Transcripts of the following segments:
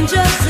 angels.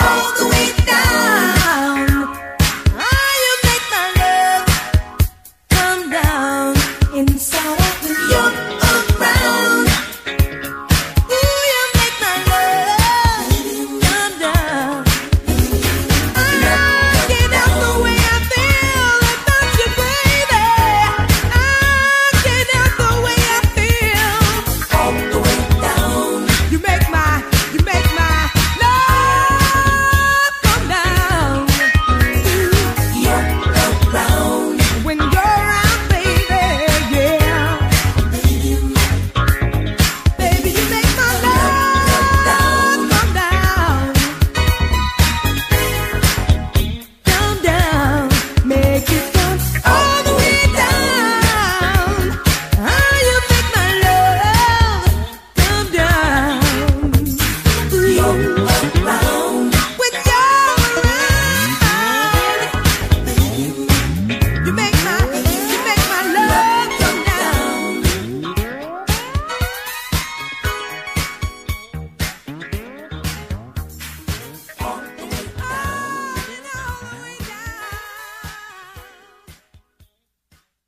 All the